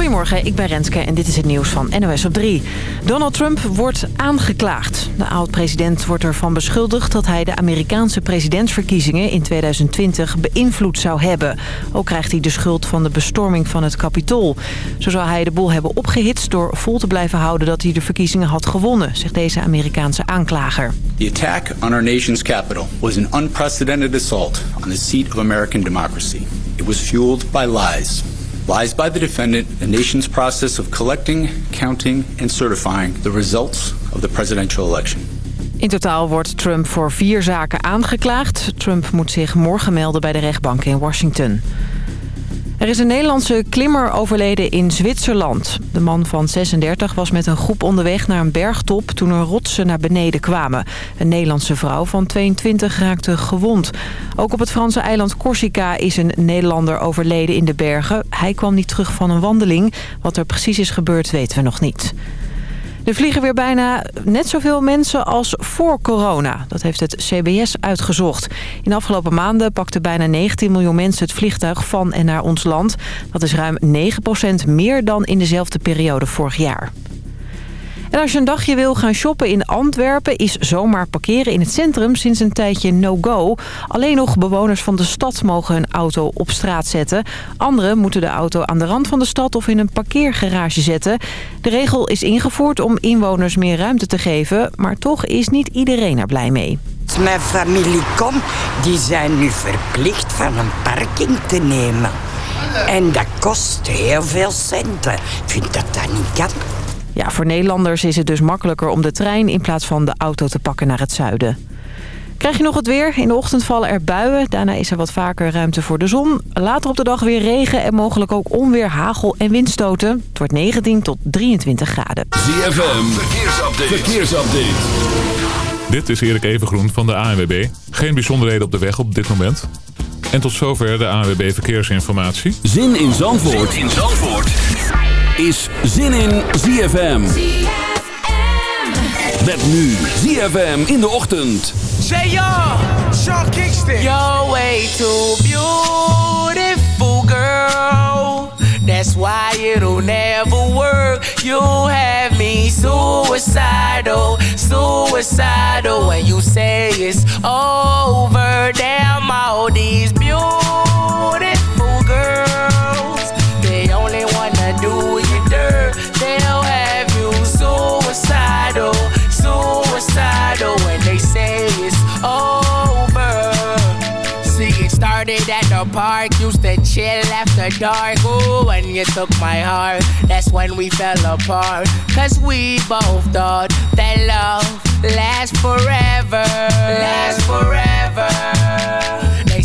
Goedemorgen, ik ben Renske en dit is het nieuws van NOS op 3. Donald Trump wordt aangeklaagd. De oud-president wordt ervan beschuldigd dat hij de Amerikaanse presidentsverkiezingen in 2020 beïnvloed zou hebben. Ook krijgt hij de schuld van de bestorming van het Capitool. Zo zou hij de boel hebben opgehitst door vol te blijven houden dat hij de verkiezingen had gewonnen, zegt deze Amerikaanse aanklager. The attack on our nation's capital was an unprecedented assault on the seat of American democracy. It was fueled by lies. Lies by the defendant, the nation's process of collecting, counting and certifying the results of the presidential election. In totaal wordt Trump voor vier zaken aangeklaagd. Trump moet zich morgen melden bij de rechtbank in Washington. Er is een Nederlandse klimmer overleden in Zwitserland. De man van 36 was met een groep onderweg naar een bergtop toen er rotsen naar beneden kwamen. Een Nederlandse vrouw van 22 raakte gewond. Ook op het Franse eiland Corsica is een Nederlander overleden in de bergen. Hij kwam niet terug van een wandeling. Wat er precies is gebeurd weten we nog niet. Er vliegen weer bijna net zoveel mensen als voor corona. Dat heeft het CBS uitgezocht. In de afgelopen maanden pakten bijna 19 miljoen mensen het vliegtuig van en naar ons land. Dat is ruim 9% meer dan in dezelfde periode vorig jaar. En als je een dagje wil gaan shoppen in Antwerpen... is zomaar parkeren in het centrum sinds een tijdje no-go. Alleen nog bewoners van de stad mogen hun auto op straat zetten. Anderen moeten de auto aan de rand van de stad of in een parkeergarage zetten. De regel is ingevoerd om inwoners meer ruimte te geven... maar toch is niet iedereen er blij mee. Mijn familie komt, die zijn nu verplicht van een parking te nemen. En dat kost heel veel centen. Ik vind dat dat niet kan. Ja, voor Nederlanders is het dus makkelijker om de trein in plaats van de auto te pakken naar het zuiden. Krijg je nog het weer? In de ochtend vallen er buien. Daarna is er wat vaker ruimte voor de zon. Later op de dag weer regen en mogelijk ook onweer, hagel en windstoten. Het wordt 19 tot 23 graden. ZFM, verkeersupdate. verkeersupdate. Dit is Erik Evengroen van de ANWB. Geen bijzonderheden op de weg op dit moment. En tot zover de ANWB Verkeersinformatie. Zin in Zandvoort. Zin in Zandvoort is zin in ZFM. Met nu ZFM in de ochtend. Say yo, Sean Kingston. You're way too beautiful, girl. That's why it'll never work. You have me suicidal, suicidal. When you say it's over, damn all these beautiful over. See, it started at the park, used to chill after dark. Ooh, when you took my heart, that's when we fell apart. Cause we both thought that love lasts forever. Lasts forever.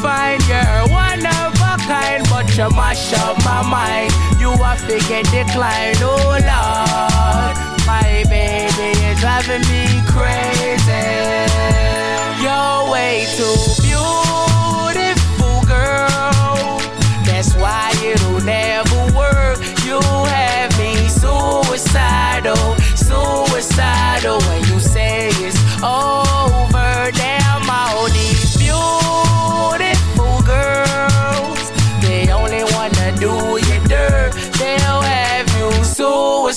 fine, you're one of a kind, but you mash up my mind. You are to get declined, oh Lord. My baby is driving me crazy. You're way too beautiful, girl. That's why it'll never work. You have me suicidal, suicidal when you say it's over.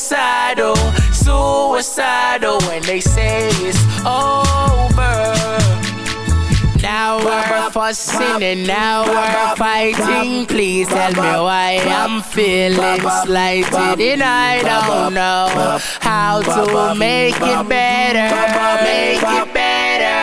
suicidal, suicidal when they say it's over. Now we're fussing and now we're fighting. Please tell me why I'm feeling slighted and I don't know how to make it better. Make it better.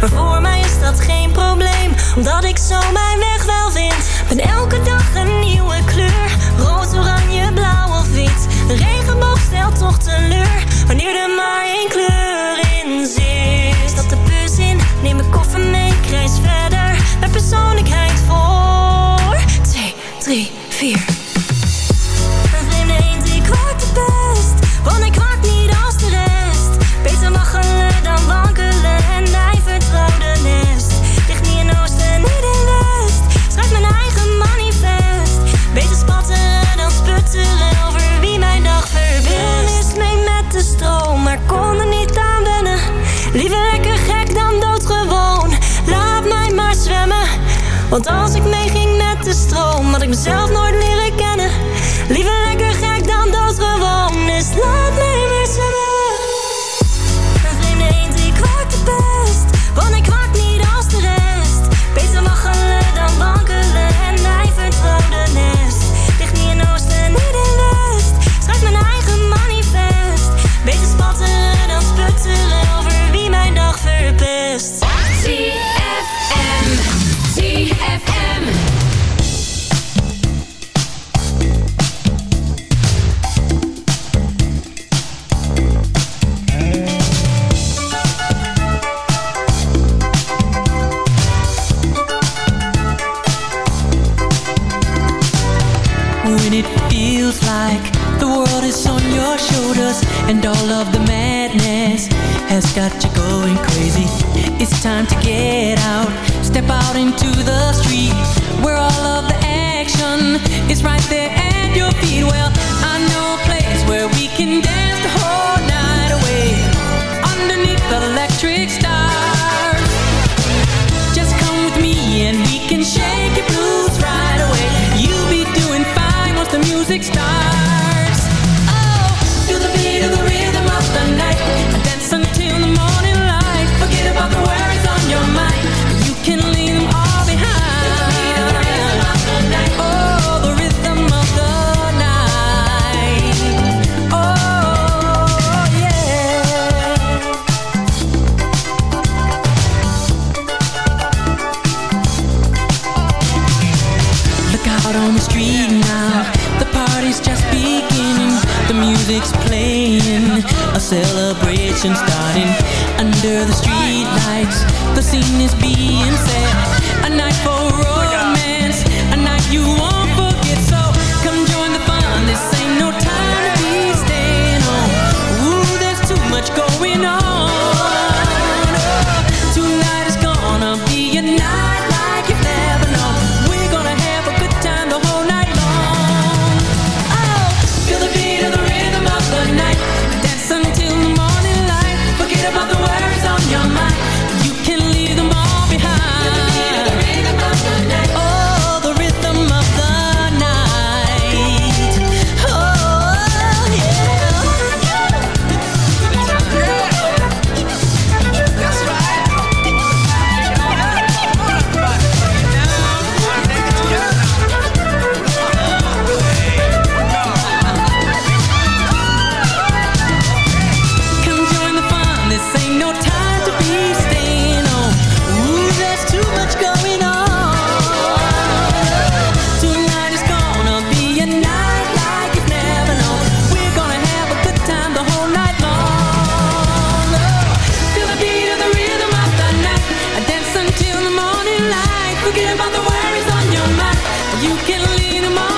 Maar voor mij is dat geen probleem, omdat ik zo mijn weg wel vind. Ben elke dag een nieuwe kleur, rood, oranje, blauw of wit. De regenboog stelt toch teleur, wanneer er maar één kleur. Forget about the worries on your mind. You can lean them on.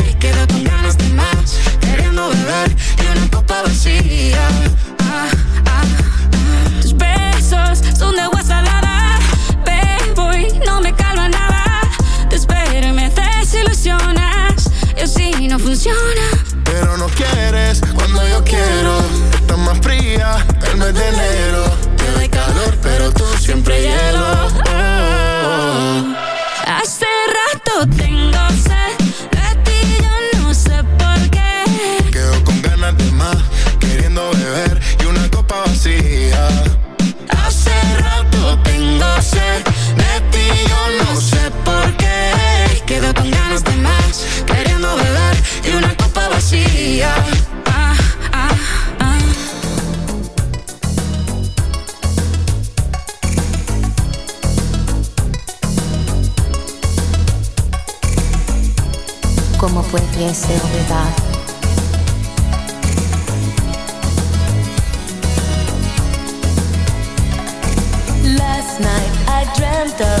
Beber de una copa vacía. Ah, ah, ah. Tus besos son de agua salada. Bebo y no me calma nada. Te espero y me desilusionas. Y así no funciona. Pero no quieres cuando yo quiero. Estás más fría el mes de enero. Te doy calor, pero tú vacía. Ah, ah, ah. ¿Cómo pudiese olvidar? Last night I dreamt of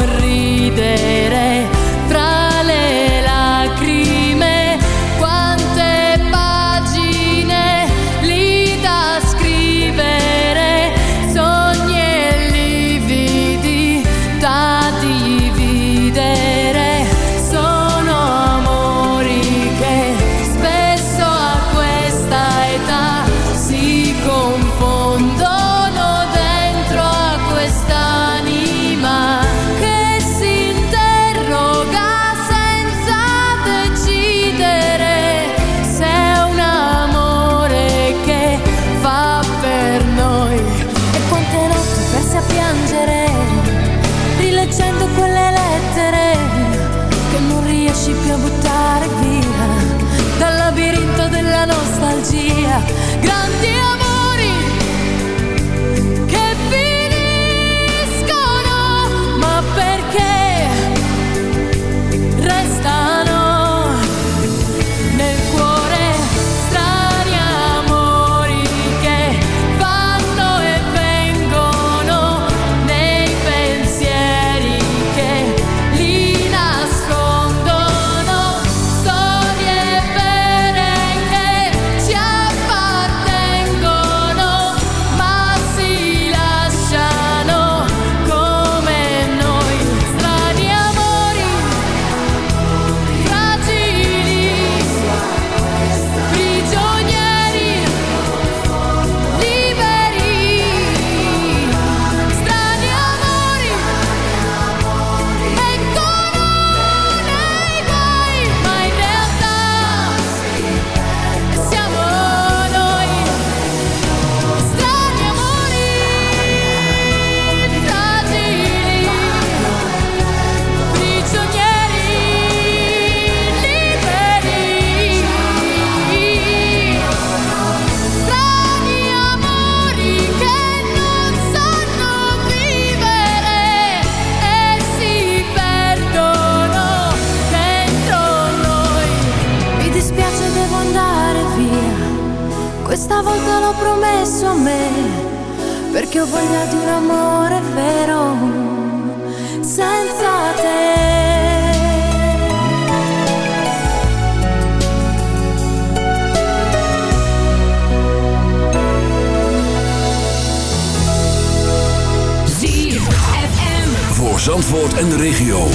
Zandvoort en de regio.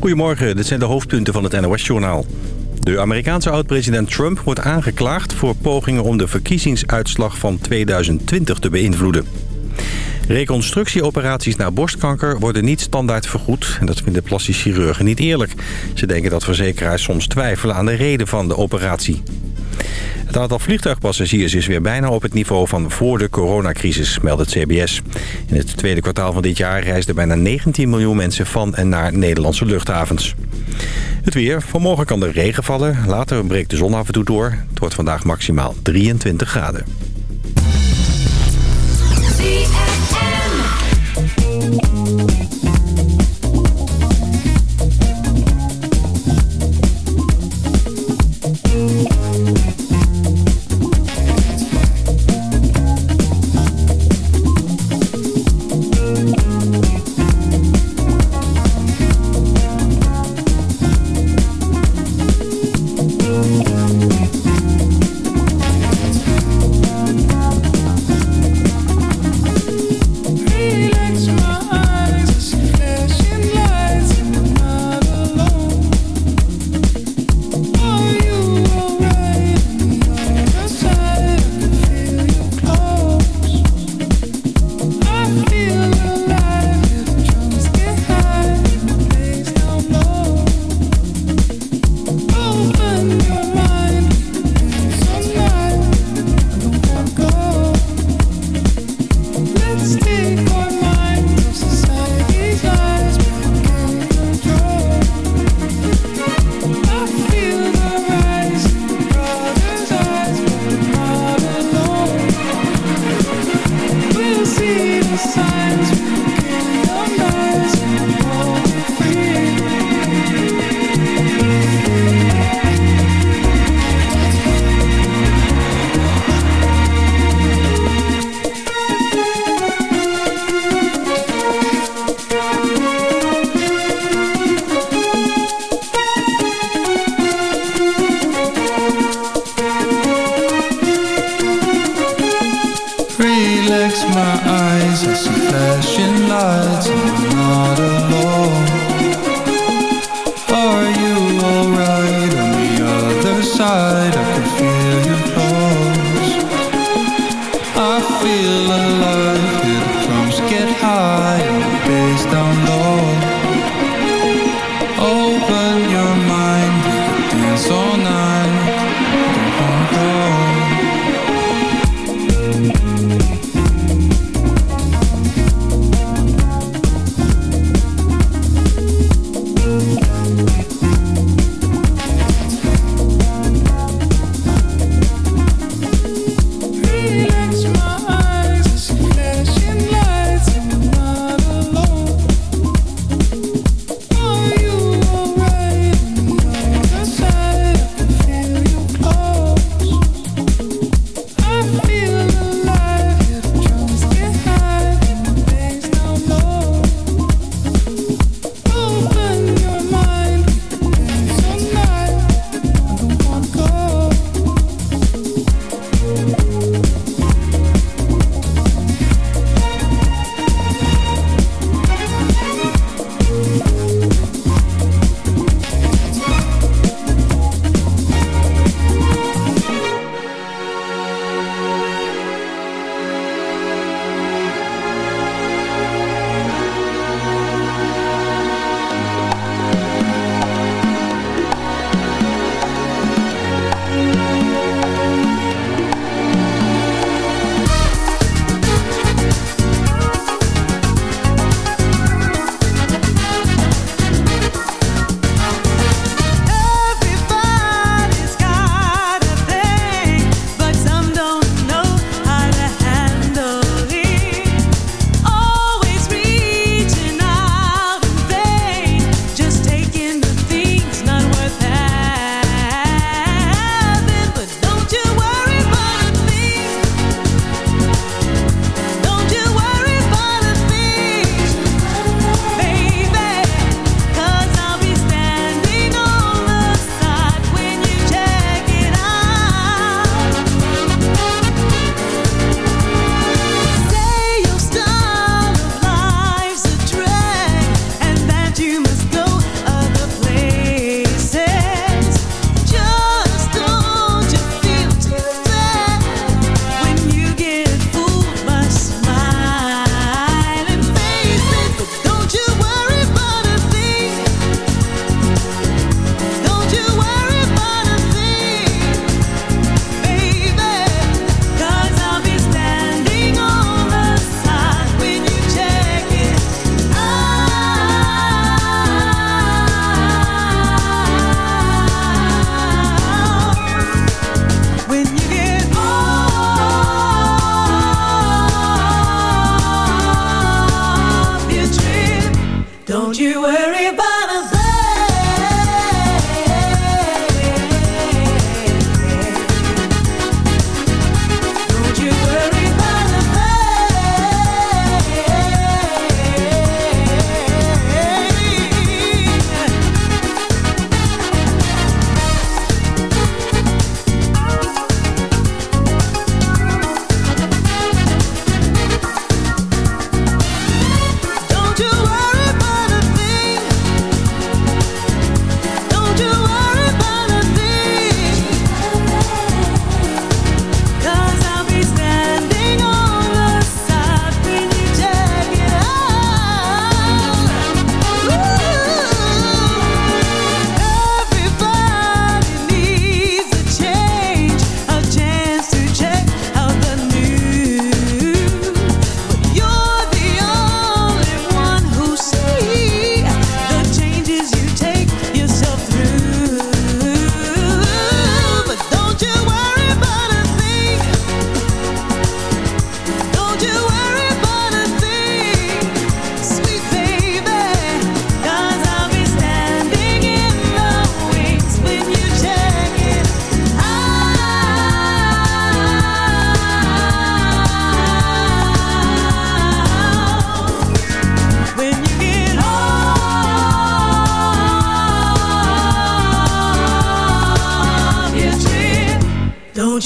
Goedemorgen, dit zijn de hoofdpunten van het NOS-journaal. De Amerikaanse oud-president Trump wordt aangeklaagd voor pogingen om de verkiezingsuitslag van 2020 te beïnvloeden. Reconstructieoperaties na borstkanker worden niet standaard vergoed... en dat vinden plastisch chirurgen niet eerlijk. Ze denken dat verzekeraars soms twijfelen aan de reden van de operatie. Het aantal vliegtuigpassagiers is weer bijna op het niveau van voor de coronacrisis, meldt het CBS. In het tweede kwartaal van dit jaar reisden bijna 19 miljoen mensen van en naar Nederlandse luchthavens. Het weer. Vanmorgen kan er regen vallen. Later breekt de zon af en toe door. Het wordt vandaag maximaal 23 graden.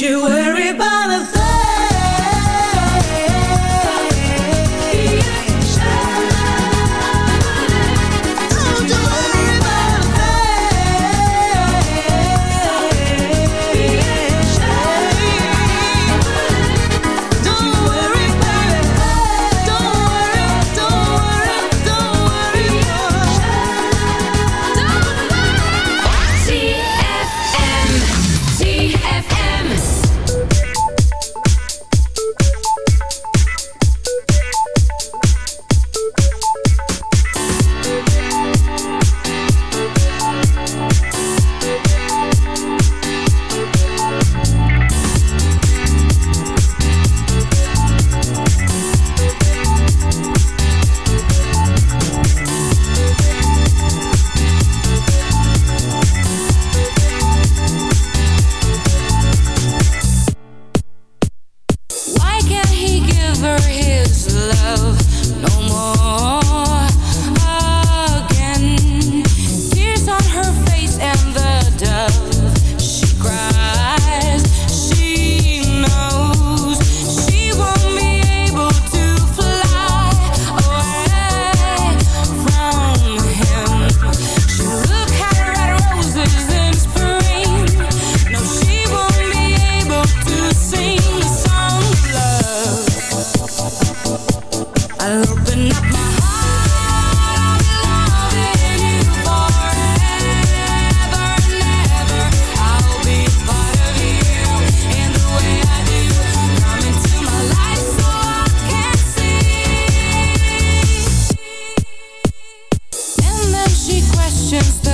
You worry about a thing. questions